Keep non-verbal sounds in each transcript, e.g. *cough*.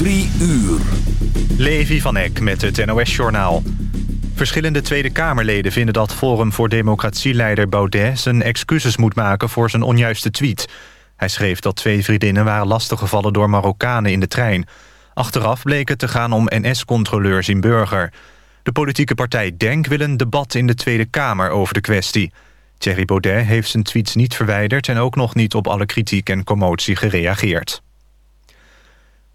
Drie uur. Levi van Eck met het NOS-journaal. Verschillende Tweede Kamerleden vinden dat Forum voor Democratieleider Baudet... zijn excuses moet maken voor zijn onjuiste tweet. Hij schreef dat twee vriendinnen waren lastiggevallen door Marokkanen in de trein. Achteraf bleek het te gaan om NS-controleurs in Burger. De politieke partij DENK wil een debat in de Tweede Kamer over de kwestie. Thierry Baudet heeft zijn tweets niet verwijderd... en ook nog niet op alle kritiek en commotie gereageerd.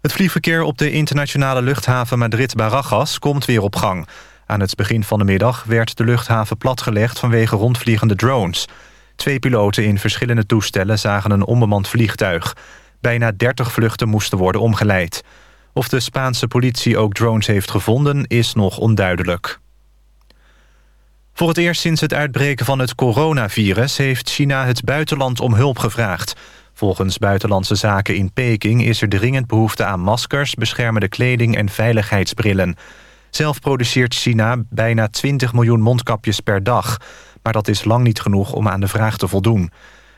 Het vliegverkeer op de internationale luchthaven Madrid-Barajas komt weer op gang. Aan het begin van de middag werd de luchthaven platgelegd vanwege rondvliegende drones. Twee piloten in verschillende toestellen zagen een onbemand vliegtuig. Bijna 30 vluchten moesten worden omgeleid. Of de Spaanse politie ook drones heeft gevonden is nog onduidelijk. Voor het eerst sinds het uitbreken van het coronavirus... heeft China het buitenland om hulp gevraagd. Volgens Buitenlandse Zaken in Peking is er dringend behoefte aan maskers, beschermende kleding en veiligheidsbrillen. Zelf produceert China bijna 20 miljoen mondkapjes per dag. Maar dat is lang niet genoeg om aan de vraag te voldoen.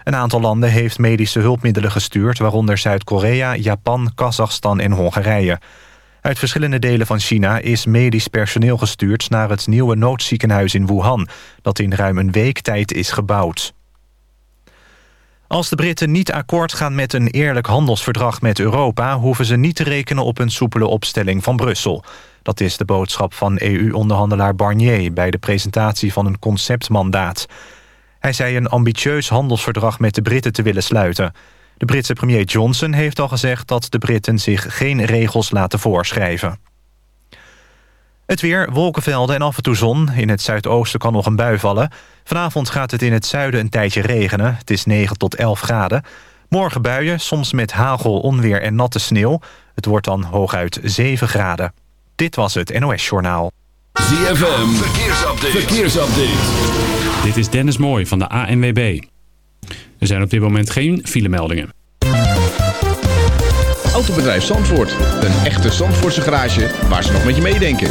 Een aantal landen heeft medische hulpmiddelen gestuurd... waaronder Zuid-Korea, Japan, Kazachstan en Hongarije. Uit verschillende delen van China is medisch personeel gestuurd... naar het nieuwe noodziekenhuis in Wuhan... dat in ruim een week tijd is gebouwd. Als de Britten niet akkoord gaan met een eerlijk handelsverdrag met Europa... hoeven ze niet te rekenen op een soepele opstelling van Brussel. Dat is de boodschap van EU-onderhandelaar Barnier... bij de presentatie van een conceptmandaat. Hij zei een ambitieus handelsverdrag met de Britten te willen sluiten. De Britse premier Johnson heeft al gezegd dat de Britten zich geen regels laten voorschrijven. Het weer, wolkenvelden en af en toe zon. In het zuidoosten kan nog een bui vallen. Vanavond gaat het in het zuiden een tijdje regenen. Het is 9 tot 11 graden. Morgen buien, soms met hagel, onweer en natte sneeuw. Het wordt dan hooguit 7 graden. Dit was het NOS Journaal. ZFM, verkeersupdate. verkeersupdate. Dit is Dennis Mooij van de ANWB. Er zijn op dit moment geen filemeldingen. Autobedrijf Zandvoort. Een echte Zandvoortse garage waar ze nog met je meedenken.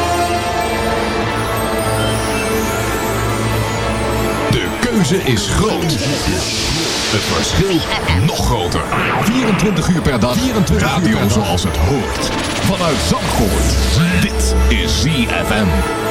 Keuze is groot. Het verschil nog groter. 24 uur per dag. 24 Radio zoals het hoort. Vanuit Zandvoort. Dit is ZFM.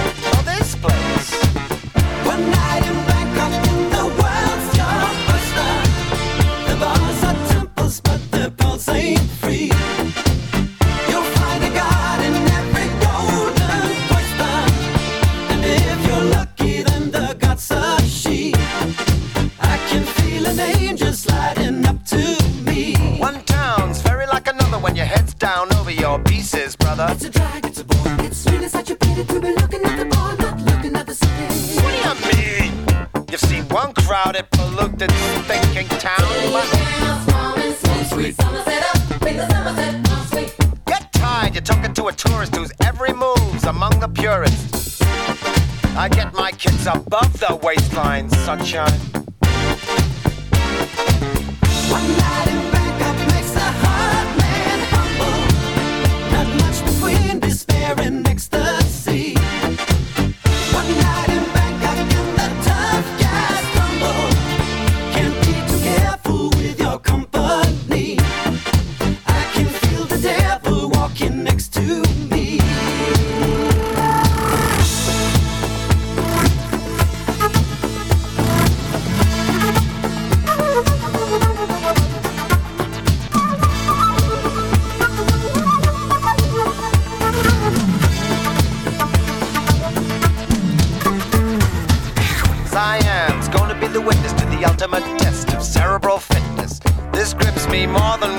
It's a drag, it's a bore. It's really such a pity to be looking at the bar, not looking at the city. What do you mean? You've seen one crowded, polluted, thinking town, but sweet. Sweet, Somerset up, with the Somerset up, sweet. Get tired. You're talking to a tourist whose every move's among the purists. I get my kids above the waistline, sunshine. One night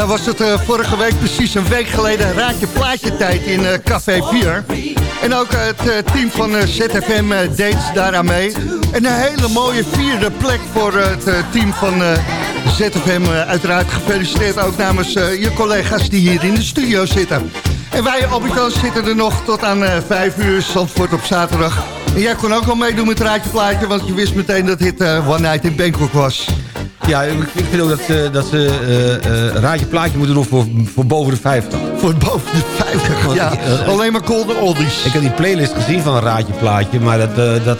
Nou was het eh, vorige week precies een week geleden raadje plaatje tijd in eh, Café 4. En ook eh, het team van ZFM deed daaraan mee. En een hele mooie vierde plek voor het team van ZFM. uiteraard gefeliciteerd ook namens je collega's die hier in de studio zitten. En wij, Albert zitten er nog tot aan eh 5 uur, Zandvoort op zaterdag. En jij kon ook al meedoen met raadje plaatje, want je wist meteen dat dit One Night in Bangkok was. Ja, ik ik vind ook dat ze, dat ze eh, eh, raadje plaatje moeten doen voor, voor boven de 50. Voor boven de 50, ja. Alleen maar golden oldies. Ik heb die playlist gezien van een raadje plaatje, maar dat, eh, dat,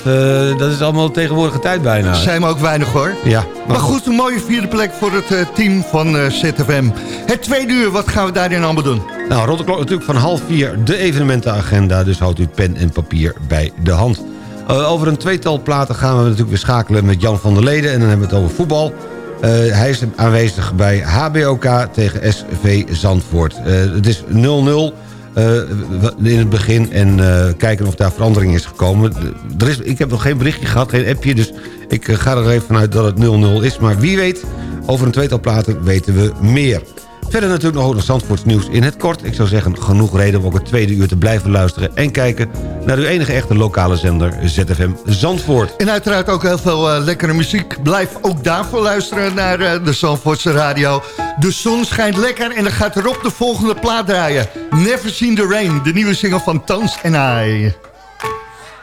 dat is allemaal tegenwoordige tijd bijna. Zijn we ook weinig hoor. Ja, Maar goed, een mooie vierde plek voor het team van ZFM. Het tweede uur, wat gaan we daarin allemaal doen? Nou, rond de klok natuurlijk van half vier de evenementenagenda. Dus houdt u pen en papier bij de hand. Over een tweetal platen gaan we natuurlijk weer schakelen met Jan van der Leden. En dan hebben we het over voetbal. Eh, hij is aanwezig bij HBOK tegen SV Zandvoort. Eh, het is 0-0 eh, in het begin. En kijken of daar verandering is gekomen. Er is, ik heb nog geen berichtje gehad, geen appje. Dus ik ga er even vanuit dat het 0-0 is. Maar wie weet, over een tweetal platen weten we meer. Verder natuurlijk nog het Zandvoorts nieuws in het kort. Ik zou zeggen, genoeg reden om ook het tweede uur te blijven luisteren... en kijken naar uw enige echte lokale zender ZFM Zandvoort. En uiteraard ook heel veel eh, lekkere muziek. Blijf ook daarvoor luisteren naar eh, de Zandvoortse radio. De zon schijnt lekker en dan gaat erop de volgende plaat draaien. Never Seen the Rain, de nieuwe single van Tans en I.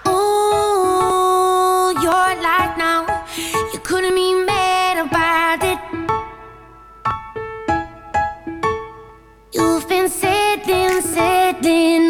Ooh, your life now. You couldn't be been sitting, sitting,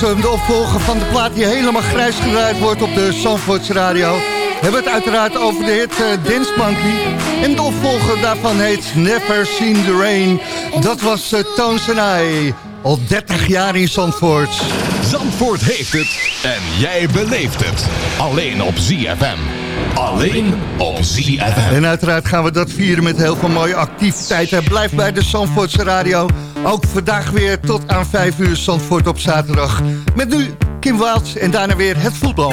was hem, de opvolger van de plaat die helemaal grijs gedraaid wordt op de Zandvoorts Radio. We hebben het uiteraard over de hit eh, Dance Monkey. En de opvolger daarvan heet Never Seen the Rain. Dat was uh, Tones and I. Al 30 jaar in Zandvoort. Zandvoort heeft het en jij beleeft het. Alleen op ZFM. Alleen op ZFM. En uiteraard gaan we dat vieren met heel veel mooie activiteiten. Blijf bij de Zandvoortse Radio. Ook vandaag weer tot aan 5 uur Zandvoort op zaterdag. Met nu Kim Waals en daarna weer het voetbal.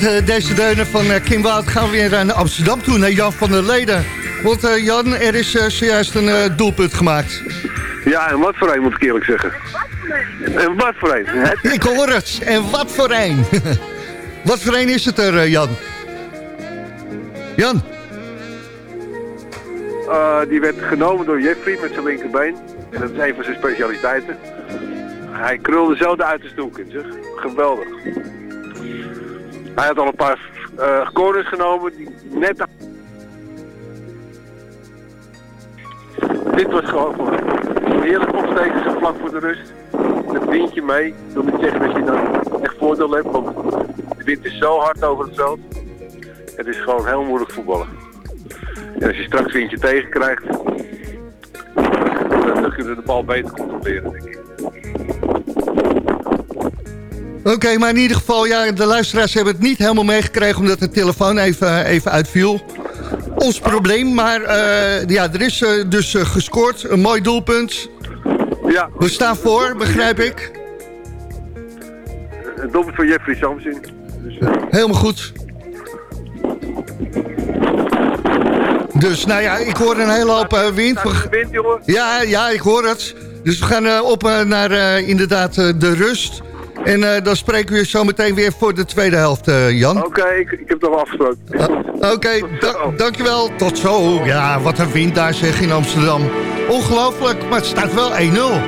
Met eh, deze deunen van eh, Kim Wout gaan we weer naar Amsterdam toe, naar Jan van der Leden. Want eh, Jan, er is zojuist een doelpunt gemaakt. Ja, en wat voor een moet ik eerlijk zeggen. En wat voor een. hè? Ik hoor het. En wat voor een. *laughs* wat voor een is het er, Jan? Jan? Die werd genomen door Jeffrey met zijn linkerbeen. En dat is een van zijn specialiteiten. Hij krulde zo de uiterste hoek in, zeg. Geweldig. Hij had al een paar eh corners genomen die net... Dit was gewoon een heerlijk opsteken vlak voor de rust. Het windje mee. Ik wil niet zeggen dat je dan echt voordeel hebt, want de wind is zo hard over het veld. Het is gewoon heel moeilijk voetballen. En als je straks windje tegenkrijgt, dan, kunnen we de bal beter controleren, denk ik. Oké, maar in ieder geval, ja, de luisteraars hebben het niet helemaal meegekregen... omdat de telefoon even, even uitviel. Ons probleem, maar eh, ja, er is eh, dus eh, gescoord. Een mooi doelpunt. Ja. We staan voor, begrijp ik. Een doelpunt van Jeffrey Samson. Dus, Helemaal goed. Dus nou ja, ik hoor een hele hoop wind. Wind, jongen. Ja, ja, ik hoor het. Dus we gaan op naar inderdaad de rust. En eh, dan spreken we je zo meteen weer voor de tweede helft, eh, Jan. Oké, ik, ik heb het al afgesproken. Oké, da- dankjewel. Tot zo. Ja, wat een wind daar zeg in Amsterdam. Ongelooflijk, maar het staat wel 1-0.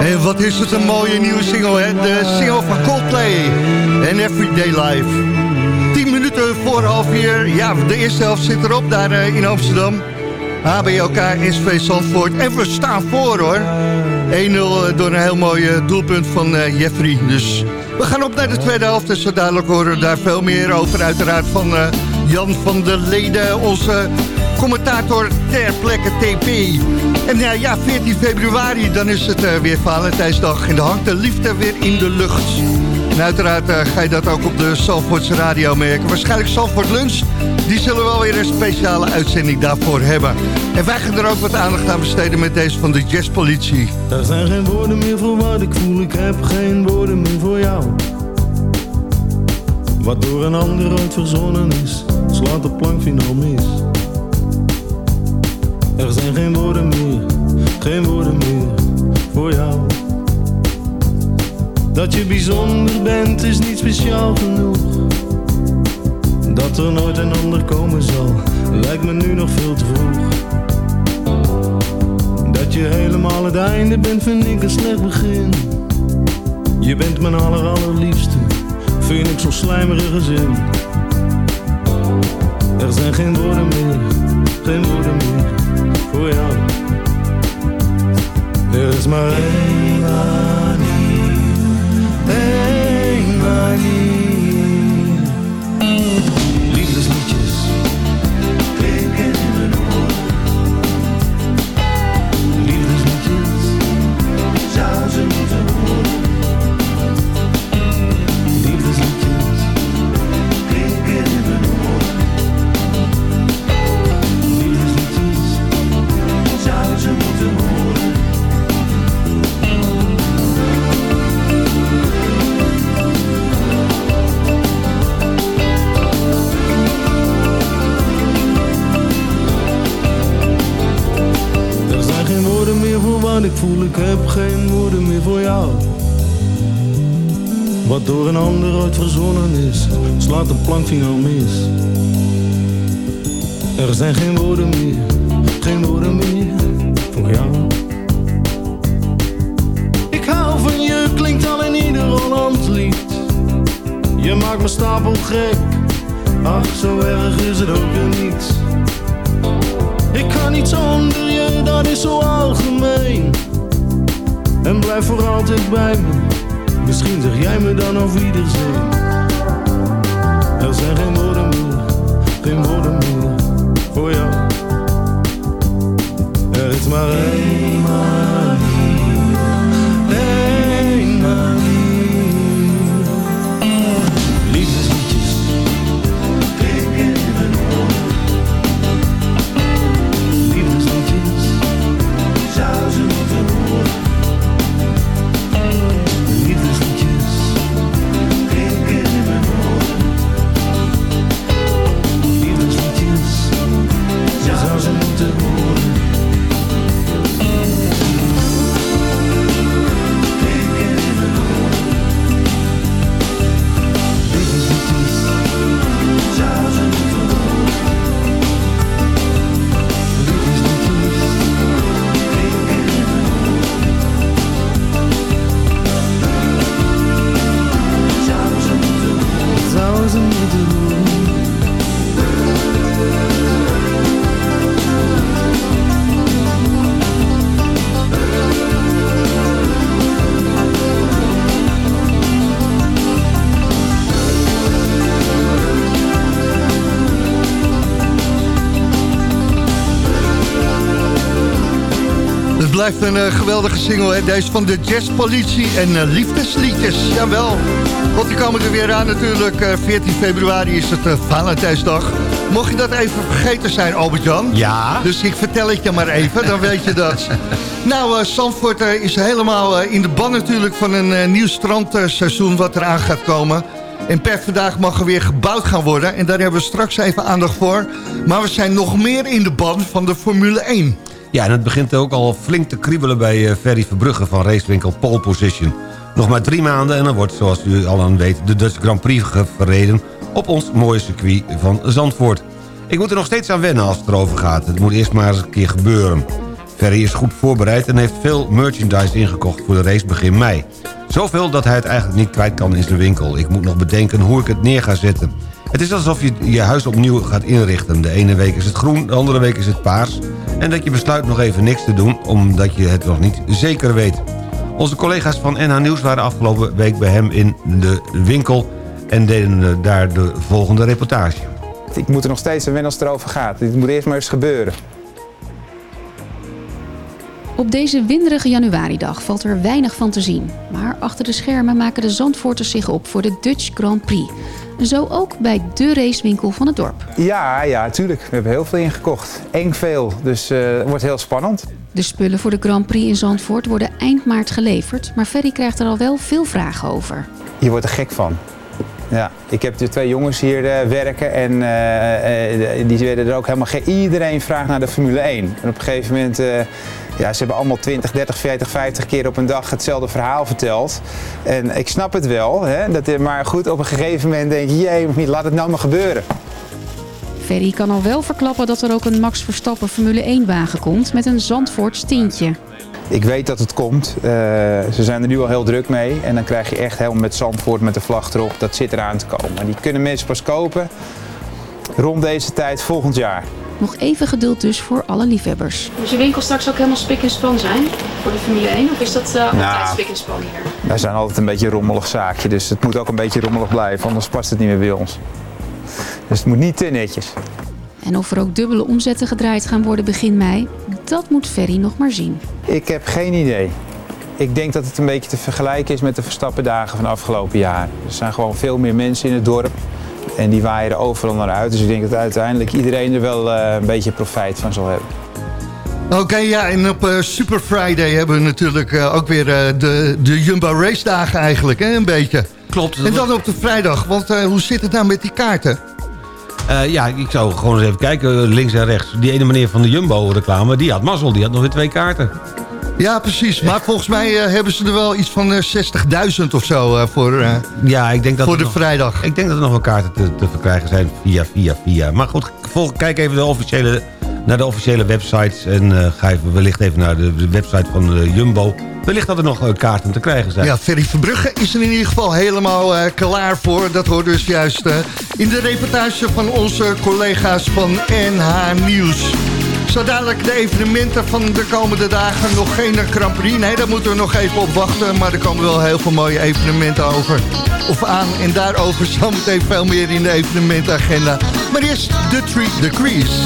En wat is het een mooie nieuwe single, hè? De single van Coldplay en Everyday Life. 10 minuten voor half vier. Ja, de eerste helft zit erop daar eh, in Amsterdam. HBLK, SV Zandvoort. En we staan voor, hoor. 1-0 eh, door een heel mooi eh, doelpunt van Jeffrey. Dus we gaan op naar de tweede helft. En zo dadelijk horen we daar veel meer over. Uiteraard van Jan van der Leden, onze commentator ter plekke TP. En eh, ja, 14 februari, dan is het eh, weer Valentijnsdag. En dan hangt de liefde weer in de lucht. En uiteraard eh, ga je dat ook op de Zandvoortse radio merken. Waarschijnlijk Zandvoort Lunch. Die zullen wel weer een speciale uitzending daarvoor hebben. En wij gaan er ook wat aandacht aan besteden met deze van de Jazzpolitie. Er zijn geen woorden meer voor wat ik voel, ik heb geen woorden meer voor jou. Wat door een ander ooit verzonnen is, slaat de plank finaal mis. Er zijn geen woorden meer, geen woorden meer voor jou. Dat je bijzonder bent is niet speciaal genoeg. Dat er nooit een ander komen zal, lijkt me nu nog veel te vroeg. Dat je helemaal het einde bent, vind ik een slecht begin. Je bent mijn aller allerliefste, vind ik zo'n slijmerige zin. Er zijn geen woorden meer, geen woorden meer voor jou. Er is maar slaat de plankvinger mis. Er zijn geen woorden meer, geen woorden meer voor jou. Ik hou van je, klinkt al in ieder Holland lied. Je maakt me stapel gek, ach zo erg is het ook weer niet. Ik kan niet zonder je, dat is zo algemeen. En blijf voor altijd bij me. Misschien zeg jij me dan over iedereen. Er zijn geen woorden meer, geen woorden meer voor jou. Er is maar één blijft een eh, geweldige single, hè? deze van de Jazzpolitie en eh, Liefdesliedjes. Jawel, want die komen er weer aan natuurlijk. eh, 14 februari is het eh, Valentijnsdag. Mocht je dat even vergeten zijn, Albert-Jan. Ja. Dus ik vertel het je maar even, dan weet je dat. *laughs* Nou, eh Zandvoort eh, is helemaal eh, in de ban natuurlijk van een eh, nieuw strandseizoen wat eraan gaat komen. En per vandaag mag er weer gebouwd gaan worden. En daar hebben we straks even aandacht voor. Maar we zijn nog meer in de ban van de Formule 1. Ja, en het begint ook al flink te kriebelen bij eh, Ferry Verbrugge van racewinkel Pole Position. Nog maar drie maanden en dan wordt, zoals u al aan weet, de Dutch Grand Prix verreden op ons mooie circuit van Zandvoort. Ik moet er nog steeds aan wennen als het erover gaat. Het moet eerst maar eens een keer gebeuren. Ferry is goed voorbereid en heeft veel merchandise ingekocht voor de race begin mei. Zoveel dat hij het eigenlijk niet kwijt kan in zijn winkel. Ik moet nog bedenken hoe ik het neer ga zetten. Het is alsof je je huis opnieuw gaat inrichten. De ene week is het groen, de andere week is het paars. En dat je besluit nog even niks te doen, omdat je het nog niet zeker weet. Onze collega's van NH Nieuws waren afgelopen week bij hem in de winkel... en deden eh, daar de volgende reportage. Ik moet er nog steeds aan wennen als het erover gaat. Dit moet eerst maar eens gebeuren. Op deze winderige januaridag valt er weinig van te zien. Maar achter de schermen maken de Zandvoorters zich op voor de Dutch Grand Prix. Zo ook bij de racewinkel van het dorp. Ja, ja, tuurlijk. We hebben heel veel ingekocht. Eng veel, dus eh, het wordt heel spannend. De spullen voor de Grand Prix in Zandvoort worden eind maart geleverd. Maar Ferry krijgt er al wel veel vragen over. Je wordt er gek van. Ja, ik heb de twee jongens hier eh, werken en eh, die werden er ook helemaal geen... Iedereen vraagt naar de Formule 1. En op een gegeven moment, ja, ze hebben allemaal 20, 30, 40, 50 keer op een dag hetzelfde verhaal verteld. En ik snap het wel, hè, dat, maar goed, op een gegeven moment denk je, jee, laat het nou maar gebeuren. Ferry kan al wel verklappen dat er ook een Max Verstappen Formule 1-wagen komt met een Zandvoorts tintje. Ik weet dat het komt. Eh, ze zijn er nu al heel druk mee. En dan krijg je echt helemaal met Zandvoort met de vlag erop. Dat zit eraan te komen. Die kunnen mensen pas kopen rond deze tijd volgend jaar. Nog even geduld dus voor alle liefhebbers. Dus je winkel straks ook helemaal spik en span zijn voor de Formule 1? Of is dat uh, altijd Nou. spik en span hier? Wij zijn altijd een beetje een rommelig zaakje. Dus het moet ook een beetje rommelig blijven. Anders past het niet meer bij ons. Dus het moet niet te netjes. En of er ook dubbele omzetten gedraaid gaan worden begin mei, dat moet Ferry nog maar zien. Ik heb geen idee. Ik denk dat het een beetje te vergelijken is met de Verstappendagen van de afgelopen jaar. Er zijn gewoon veel meer mensen in het dorp. En die waaien er overal naar uit. Dus ik denk dat uiteindelijk iedereen er wel eh, een beetje profijt van zal hebben. Oké, ja, en op eh, Super Friday hebben we natuurlijk eh, ook weer eh, de, de Jumbo Race dagen eigenlijk, hè, een beetje. Klopt. En dan op de vrijdag, want eh, hoe zit het nou met die kaarten? Eh, ja, ik zou gewoon eens even kijken, links en rechts. Die ene meneer van de Jumbo-reclame, die had mazzel. Die had nog weer twee kaarten. Ja, precies. Maar volgens mij eh, hebben ze er wel iets van eh, 60.000 of zo eh, voor, eh, Ja, ik denk dat voor de nog- vrijdag. Ik denk dat er nog wel kaarten te, te verkrijgen zijn via, via, via. Maar goed, volg, kijk even de officiële, naar de officiële websites. En eh, ga even, wellicht even naar de, website van eh, Jumbo. Wellicht dat er nog eh, kaarten te krijgen zijn. Ja, Ferry Verbrugge is er in ieder geval helemaal eh, klaar voor. Dat hoort dus juist eh, in de reportage van onze collega's van NH Nieuws. Zo dadelijk de evenementen van de komende dagen. Nog geen Grand Prix. Nee, daar moeten we nog even op wachten. Maar er komen wel heel veel mooie evenementen over. Of aan. En daarover *laughs* zometeen veel meer in de evenementenagenda. Maar eerst de Three Degrees.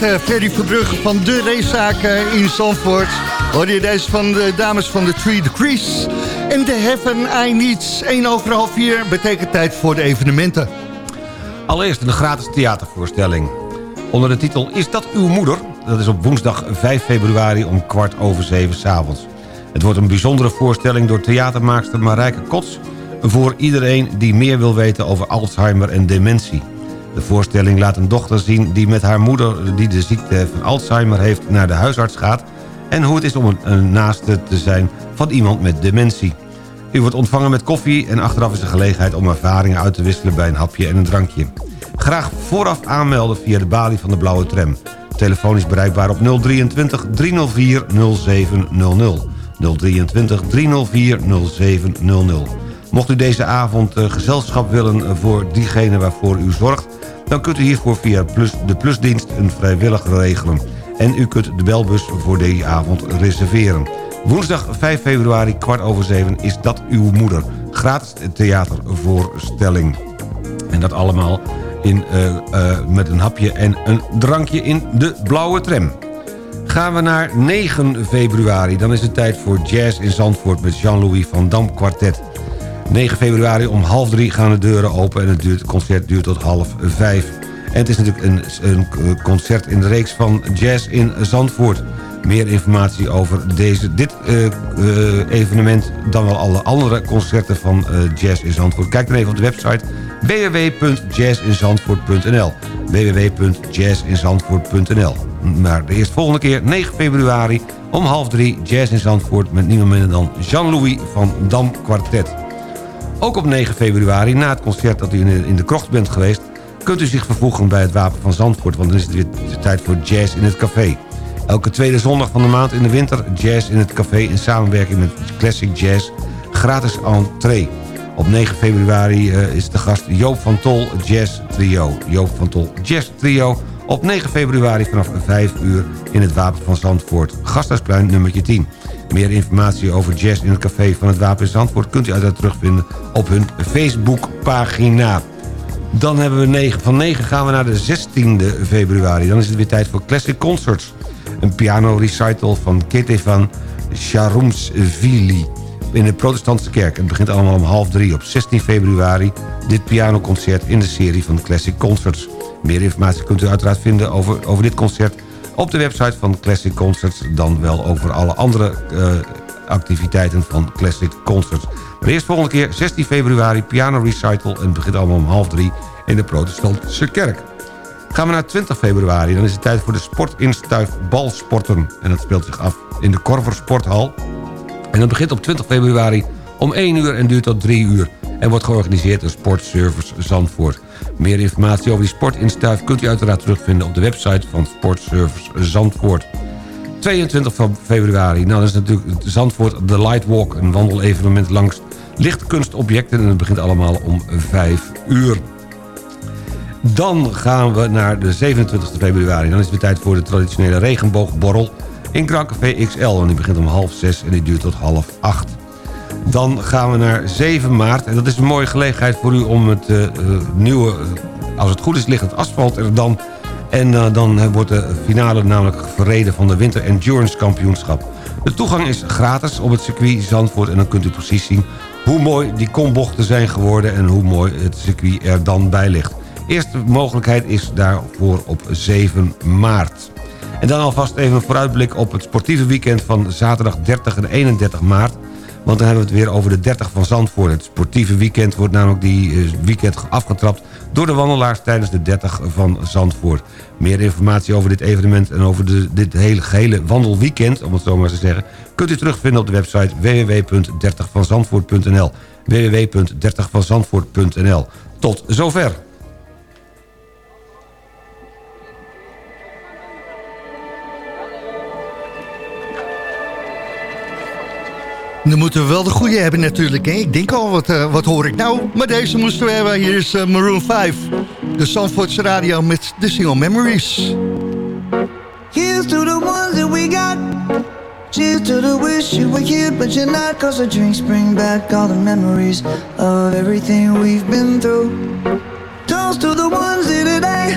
Met eh, Ferry Verbrugge van de racezaak in Zandvoort... hoorde je deze van de dames van de Three Degrees. En de Heaven I Need. 1 over half 4 betekent tijd voor de evenementen. Allereerst een gratis theatervoorstelling. Onder de titel Is dat uw moeder? Dat is op woensdag 5 februari om kwart over zeven s'avonds. Het wordt een bijzondere voorstelling door theatermaakster Marijke Kots... voor iedereen die meer wil weten over Alzheimer en dementie. Voorstelling laat een dochter zien die met haar moeder... die de ziekte van Alzheimer heeft naar de huisarts gaat... en hoe het is om een, een naaste te zijn van iemand met dementie. U wordt ontvangen met koffie en achteraf is de gelegenheid om ervaringen uit te wisselen bij een hapje en een drankje. Graag vooraf aanmelden via de balie van de blauwe tram. Telefoon is bereikbaar op 023 304 0700. 023 304 0700. Mocht u deze avond eh, gezelschap willen eh, voor diegene waarvoor u zorgt... dan kunt u hiervoor via plus, de plusdienst een vrijwilliger regelen. En u kunt de belbus voor deze avond reserveren. Woensdag 5 februari, kwart over zeven, is dat uw moeder. Gratis theatervoorstelling. En dat allemaal in, eh, eh, met een hapje en een drankje in de blauwe tram. Gaan we naar 9 februari. Dan is het tijd voor Jazz in Zandvoort met Jean-Louis van Dam Quartet. 9 februari om half drie gaan de deuren open... en het, concert duurt tot half vijf. En het is natuurlijk een, een concert in de reeks van Jazz in Zandvoort. Meer informatie over deze, dit uh, uh, evenement... dan wel alle andere concerten van uh, Jazz in Zandvoort. Kijk dan even op de website www.jazzinzandvoort.nl www.jazzinzandvoort.nl Maar de eerstvolgende keer, 9 februari, om half drie... Jazz in Zandvoort met niemand minder dan Jean-Louis van Dam Quartet. Ook op 9 februari, na het concert dat u in de krocht bent geweest... kunt u zich vervoegen bij het Wapen van Zandvoort... want dan is het weer tijd voor jazz in het café. Elke tweede zondag van de maand in de winter... jazz in het café in samenwerking met Classic Jazz... gratis entree. Op 9 februari uh, is de gast Joop van Tol Jazz Trio. Joop van Tol Jazz Trio op 9 februari vanaf 5 uur in het Wapen van Zandvoort. Gasthuisplein nummertje 10. Meer informatie over jazz in het café van het Wapen in Zandvoort... kunt u uiteraard terugvinden op hun Facebookpagina. Dan hebben we 9. Van 9 gaan we naar de 16e februari. Dan is het weer tijd voor Classic Concerts. Een piano recital van Ketevan Charumsvili in de protestantse kerk. Het begint allemaal om half drie op 16 februari... dit pianoconcert in de serie van Classic Concerts. Meer informatie kunt u uiteraard vinden over, over dit concert... op de website van Classic Concerts... dan wel over alle andere uh, activiteiten van Classic Concerts. Maar eerst volgende keer 16 februari piano recital... en het begint allemaal om half drie in de protestantse kerk. Gaan we naar 20 februari, dan is het tijd voor de sportinstuif balsporten. En dat speelt zich af in de Korver Sporthal en dat begint op 20 februari om 1 uur en duurt tot 3 uur. En wordt georganiseerd door Sportservice Zandvoort. Meer informatie over die sportinstuif kunt u uiteraard terugvinden op de website van Sportservice Zandvoort. 22 februari, nou dat is natuurlijk Zandvoort The Light Walk, een wandelevenement langs lichtkunstobjecten. En het begint allemaal om 5 uur. Dan gaan we naar de 27 februari. Dan is het tijd voor de traditionele regenboogborrel in Café XL. En die begint om half zes en die duurt tot half acht. Dan gaan we naar 7 maart. En dat is een mooie gelegenheid voor u om het uh, nieuwe... als het goed is, het asfalt er dan. En dan wordt de finale namelijk verreden van de Winter Endurance Kampioenschap. De toegang is gratis op het circuit Zandvoort. En dan kunt u precies zien hoe mooi die kombochten zijn geworden... en hoe mooi het circuit er dan bij ligt. Eerste mogelijkheid is daarvoor op 7 maart. En dan alvast even een vooruitblik op het sportieve weekend van zaterdag 30 en 31 maart. Want dan hebben we het weer over de 30 van Zandvoort. Het sportieve weekend wordt namelijk die eh, weekend afgetrapt... door de wandelaars tijdens de 30 van Zandvoort. Meer informatie over dit evenement en over de, dit hele gehele wandelweekend... om het zo maar te zeggen... kunt u terugvinden op de website www.30vanzandvoort.nl www.30vanzandvoort.nl Tot zover. Dan moeten we wel de goede hebben natuurlijk. Hè? Ik denk al, wat, uh, wat hoor ik nou? Maar deze moesten we hebben. Hier is uh, Maroon 5. De Zandvoortse radio met de single Memories. Here's to the ones that we got. Cheers to the wish you were here, but you're not. Cause the drinks bring back all the memories of everything we've been through. Toast to the ones here today.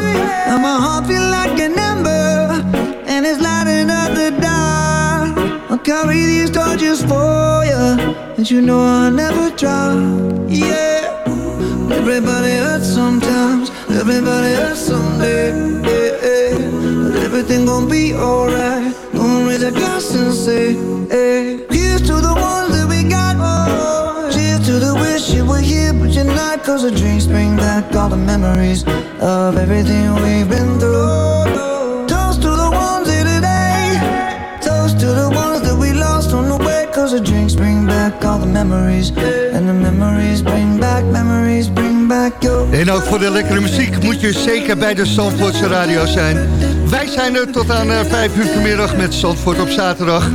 Now my heart feel like an ember, and it's lighting up the dark. I'll carry these torches for you, and you know I'll never drop. Yeah, everybody hurts sometimes, everybody hurts someday. But everything gon' be alright. Gonna raise a glass and say, hey. Were here, but you're not. Cause the drinks bring back all the memories of everything we've been through. Toast to the ones here today. Toast to the ones that we lost on the way. Cause the drinks bring back all the memories. And the memories bring back, memories bring. En ook voor de lekkere muziek moet je zeker bij de Zandvoortse radio zijn. Wij zijn er tot aan eh, 5 uur vanmiddag met Zandvoort op zaterdag.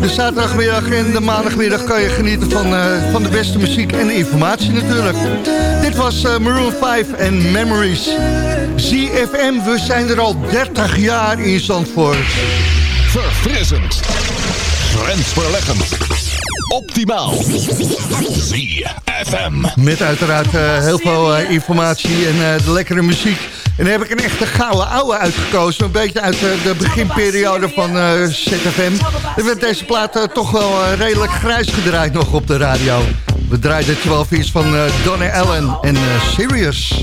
De zaterdagmiddag en de maandagmiddag kan je genieten van, eh, van de beste muziek en informatie natuurlijk. Dit was eh, Maroon 5 en Memories. ZFM, we zijn er al 30 jaar in Zandvoort. Verfrissend. Grensverleggend. Optimaal. ZFM. Met uiteraard eh, heel veel eh, informatie en eh, de lekkere muziek. En dan heb ik een echte gouden ouwe uitgekozen. Een beetje uit de beginperiode van eh, ZFM. Er werd deze plaat eh, toch wel redelijk grijs gedraaid nog op de radio. We draaiden 12 iets van eh, Donna Allen en eh, Sirius.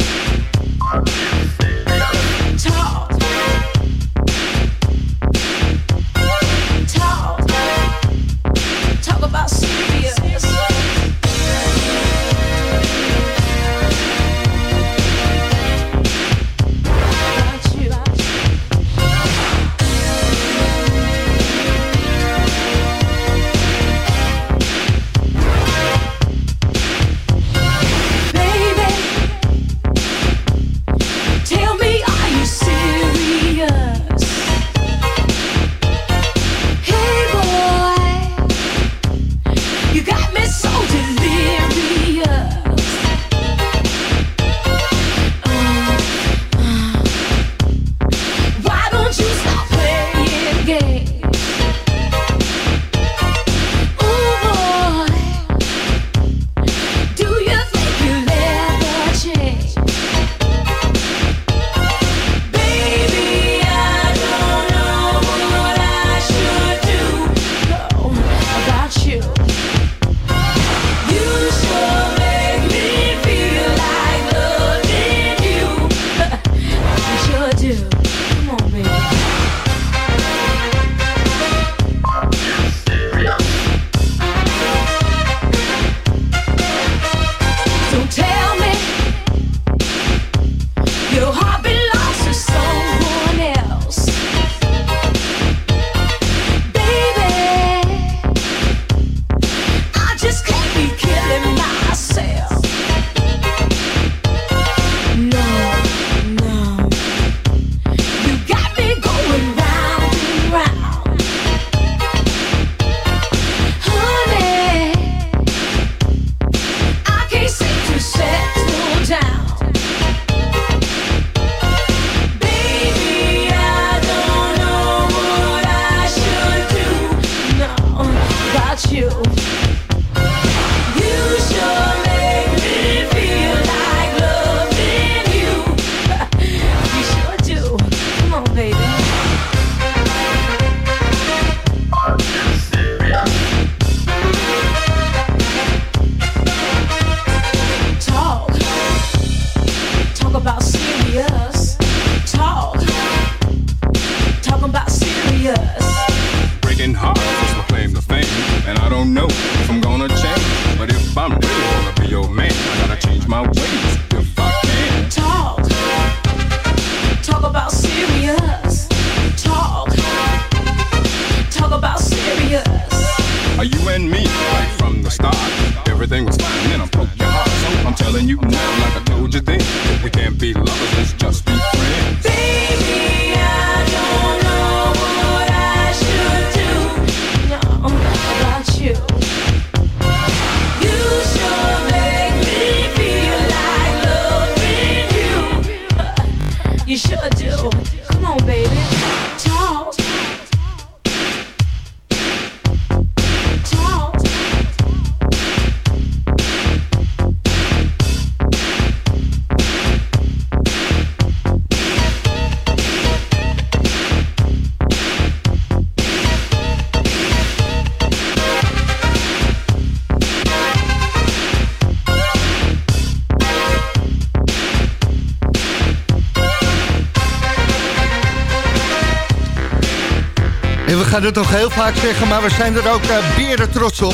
Gaan het nog heel vaak zeggen, maar we zijn er ook uh, beren trots op.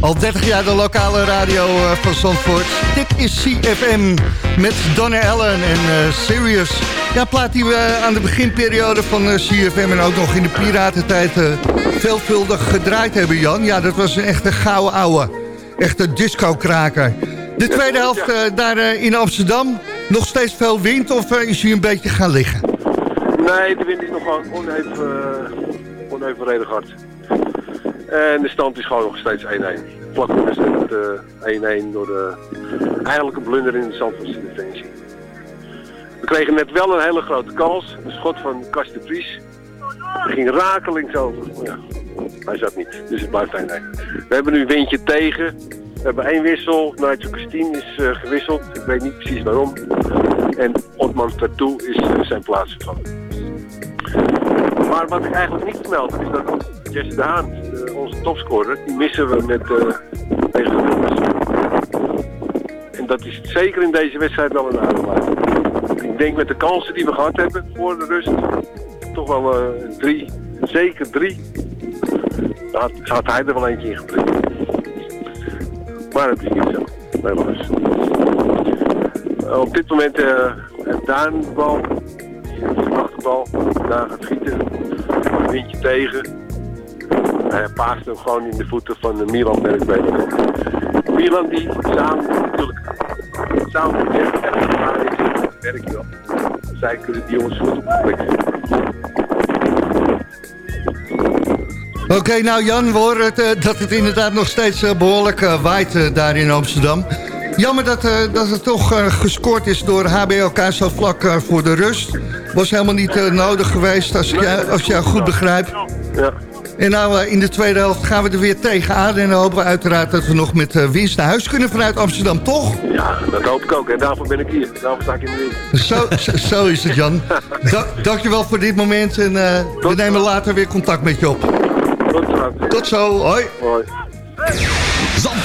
Al 30 jaar de lokale radio uh, van Zandvoort. Dit is CFM met Donna Allen en uh, Sirius. Ja, plaat die we aan de beginperiode van CFM en ook nog in de piratentijd veelvuldig gedraaid hebben, Jan. Ja, dat was een echte gouden ouwe. Echte disco-kraker. De tweede helft daar in Amsterdam. Nog steeds veel wind of is hij een beetje gaan liggen? Nee, de wind is nog gewoon oneven, onevenredig hard. En de stand is gewoon nog steeds 1-1. Vlak is het 1-1 door de eigenlijk een blunder in de Zandvoortse defensie. We kregen net wel een hele grote kans. Een schot van Kast de Vries. Ging rakelings over. Ja, hij zat niet. Dus het blijft 1-1. We hebben nu een windje tegen. We hebben één wissel. Nigel Christine is uh, gewisseld. Ik weet niet precies waarom. En Otman Tattoo is uh, zijn plaats vervangen. Maar wat ik eigenlijk niet vermeld heb, is dat Jesse de Haan, uh, onze topscorer, die missen we met uh, tegen de Wolves. En dat is zeker in deze wedstrijd wel een aardig Ik denk met de kansen die we gehad hebben voor de rust, toch wel uh, drie, zeker drie, had, had hij er wel eentje in geprikt. Maar het is niet zo, helaas. op dit moment heeft Daan de bal, de achterbal, Daan gaat schieten, windje tegen. Hij paast hem gewoon in de voeten van de Milan Bergbeek. Milan die samen natuurlijk samen met Bergbeek is, dat werkt wel. Zij kunnen die jongens goed Oké, nou Jan, we horen het, uh, dat het inderdaad nog steeds uh, behoorlijk uh, waait daar in Amsterdam. Jammer dat, dat het toch gescoord is door HBLK zo vlak voor de rust. Was helemaal niet nodig geweest, als ik, jou, als ik jou goed begrijp. Ja. En nou, in de tweede helft gaan we er weer tegenaan. En dan hopen we uiteraard dat we nog met winst naar huis kunnen vanuit Amsterdam, toch? Ja, dat hoop ik ook. En daarvoor ben ik hier. Daarvoor sta ik in de wind. Zo, is het, Jan. Da dankjewel voor dit moment. En we nemen later weer contact met je op. Tot zo. Tot zo. Hoi. Hoi.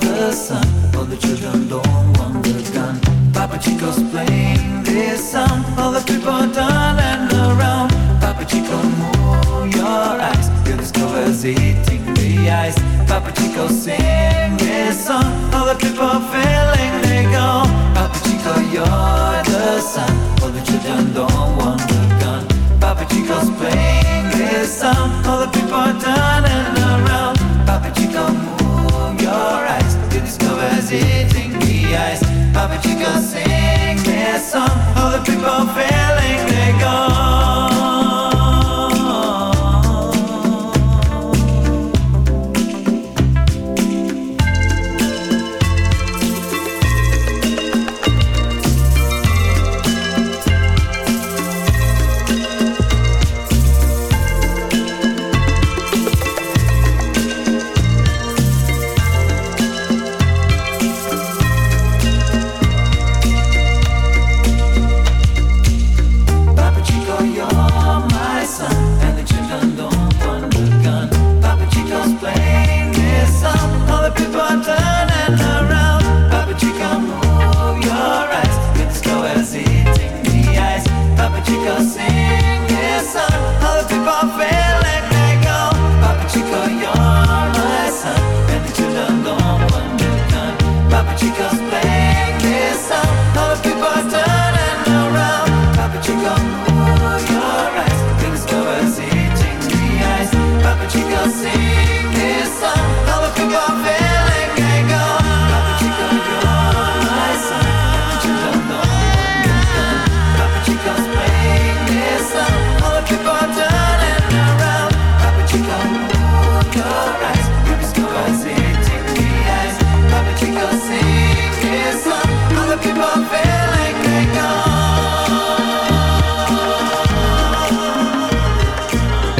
the sun, but the children don't want the gun. Papa Chico's playing.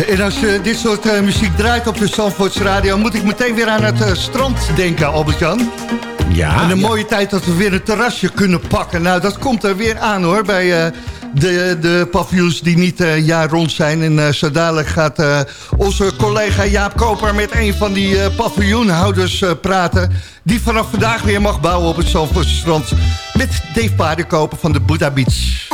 en als je dit soort eh, muziek draait op de Zandvoorts Radio... moet ik meteen weer aan het eh, strand denken, Albert-Jan. Ja. En een mooie tijd dat we weer een terrasje kunnen pakken. Nou, dat komt er weer aan, hoor, bij... De, de paviljoens die niet jaar rond zijn. En uh, zo dadelijk gaat onze collega Jaap Koper met een van die paviljoenhouders praten. Die vanaf vandaag weer mag bouwen op het Zandvoortse strand. Met Dave Paardenkoper van de Buddha Beach.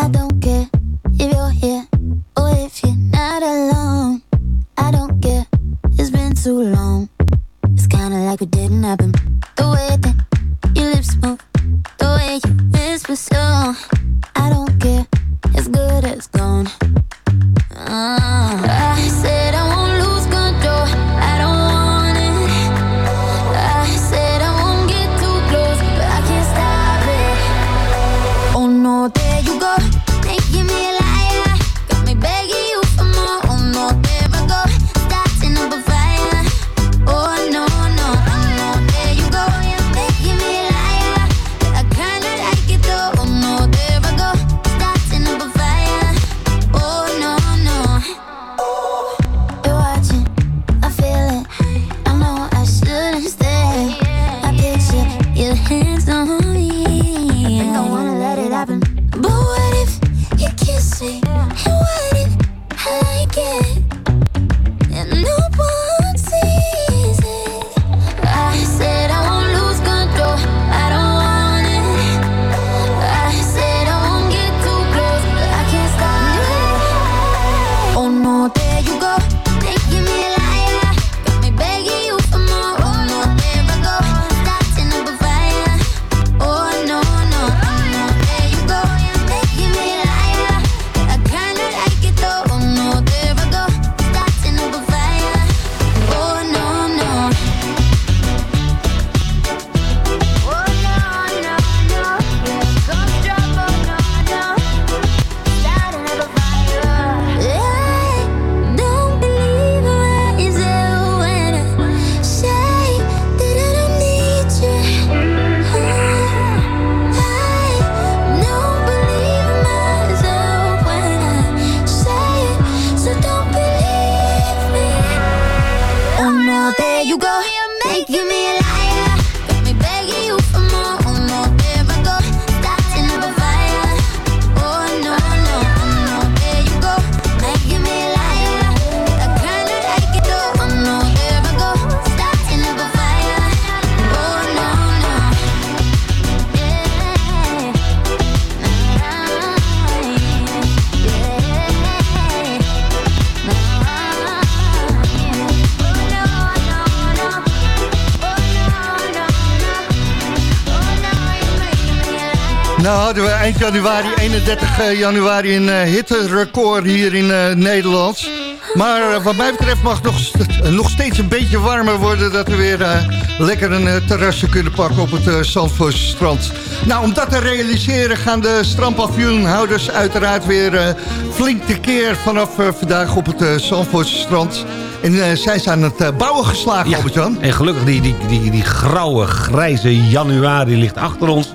Eind januari, 31 januari, een uh, hitterecord hier in uh, Nederland. Maar uh, wat mij betreft mag het nog, st nog steeds een beetje warmer worden... dat we weer lekker een terrasje kunnen pakken op het uh, Zandvoortse strand. Nou, om dat te realiseren gaan de strandpavioenhouders uiteraard weer flink tekeer... vanaf vandaag op het Zandvoortse strand... En zij zijn aan het bouwen geslagen, ja, Albert-Jan. En gelukkig, die, die, die, die grauwe, grijze januari ligt achter ons.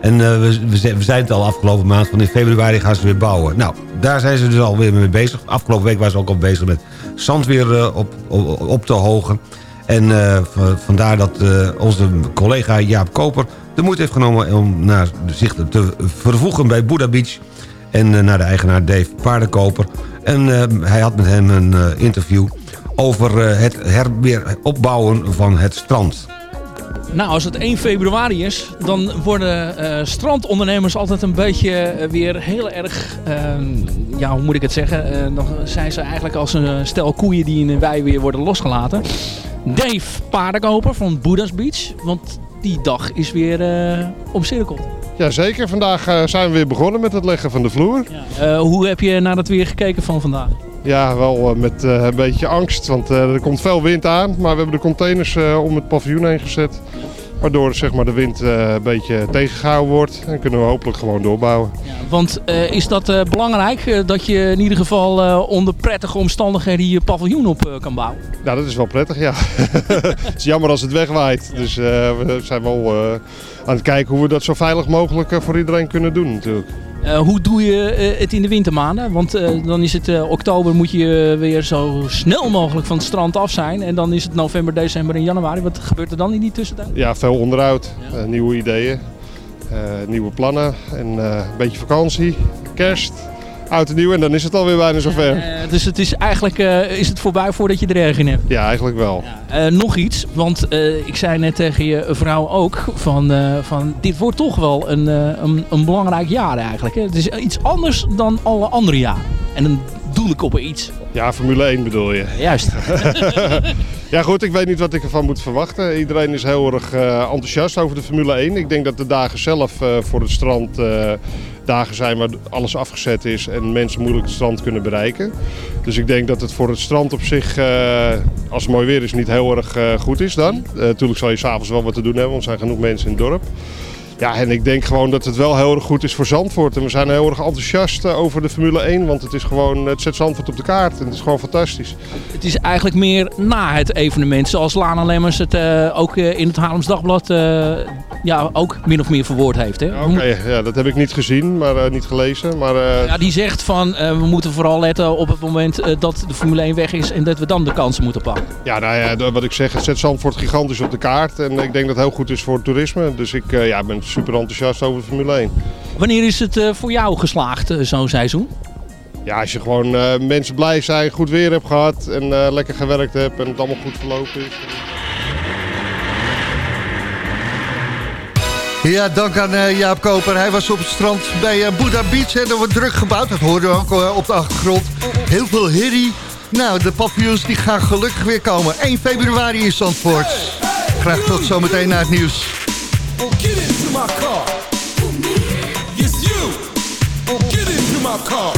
En uh, we, we zijn het al afgelopen maand, van in februari gaan ze weer bouwen. Nou, daar zijn ze dus alweer mee bezig. Afgelopen week waren ze ook al bezig met zand weer uh, op, op, op, te hogen. En uh, vandaar dat onze collega Jaap Koper de moeite heeft genomen... om naar, zich te vervoegen bij Buddha Beach... en naar de eigenaar Dave Paardenkoper. En hij had met hem een interview over het weer opbouwen van het strand. Nou, als het 1 februari is, dan worden uh, strandondernemers altijd een beetje uh, weer heel erg, uh, ja, hoe moet ik het zeggen? dan zijn ze eigenlijk als een stel koeien die in een wei weer worden losgelaten. Dave Paardenkoper van Buddha's Beach, want die dag is weer omcirkeld. Jazeker, vandaag zijn we weer begonnen met het leggen van de vloer. Ja. hoe heb je naar het weer gekeken van vandaag? Ja, wel met uh, een beetje angst, want uh, er komt veel wind aan. Maar we hebben de containers om het paviljoen heen gezet. Waardoor zeg maar, de wind een beetje tegengehouden wordt. En kunnen we hopelijk gewoon doorbouwen. Ja, want is dat belangrijk? dat je in ieder geval onder prettige omstandigheden je paviljoen op kan bouwen? Nou, dat is wel prettig, ja. *laughs* het is jammer als het wegwaait. Dus we zijn wel aan het kijken hoe we dat zo veilig mogelijk voor iedereen kunnen doen natuurlijk. Uh, hoe doe je uh, het in de wintermaanden? Want uh, dan is het oktober moet je weer zo snel mogelijk van het strand af zijn. En dan is het november, december en januari. Wat gebeurt er dan in die tussentijd? Ja, veel onderhoud, ja. nieuwe ideeën, nieuwe plannen en een beetje vakantie, kerst. Oud en nieuw en dan is het alweer bijna zover. Uh, dus het is eigenlijk uh, is het voorbij voordat je er erg in hebt? Ja, eigenlijk wel. Ja. Uh, nog iets, want ik zei net tegen je vrouw ook van, van dit wordt toch wel een, een, een, belangrijk jaar eigenlijk. Hè? Het is iets anders dan alle andere jaren. En dan doel ik op iets. Ja, Formule 1 bedoel je. Juist. *laughs* ja goed, ik weet niet wat ik ervan moet verwachten. Iedereen is heel erg enthousiast over de Formule 1. Ik denk dat de dagen zelf voor het strand dagen zijn waar alles afgezet is en mensen moeilijk het strand kunnen bereiken. Dus ik denk dat het voor het strand op zich, als het mooi weer is, niet heel erg goed is dan. Natuurlijk zal je s'avonds wel wat te doen hebben, want er zijn genoeg mensen in het dorp. Ja, en ik denk gewoon dat het wel heel erg goed is voor Zandvoort. En we zijn heel erg enthousiast over de Formule 1, want het, is gewoon, het zet Zandvoort op de kaart en het is gewoon fantastisch. Het is eigenlijk meer na het evenement, zoals Lana Lemmers het uh, ook in het Haarlems Dagblad uh, ja, ook min of meer verwoord heeft. Oké, okay, ja, dat heb ik niet gezien, maar uh, niet gelezen. Maar, ja, die zegt van we moeten vooral letten op het moment dat de Formule 1 weg is en dat we dan de kansen moeten pakken. Ja, nou ja, wat ik zeg, het zet Zandvoort gigantisch op de kaart en ik denk dat het heel goed is voor het toerisme. Dus ik ja, ben super enthousiast over de Formule 1. Wanneer is het uh, voor jou geslaagd, uh, zo'n seizoen? Ja, als je gewoon uh, mensen blij zijn, goed weer hebt gehad en lekker gewerkt hebt en het allemaal goed verlopen is. Ja, dank aan uh, Jaap Koper. Hij was op het strand bij uh, Buddha Beach. En er wordt druk gebouwd. Dat hoorden we ook uh, op de achtergrond. Heel veel herrie. Nou, de paviljoens die gaan gelukkig weer komen. 1 februari in Zandvoort. Graag tot zometeen naar het nieuws. my car. It's you. Get into my car.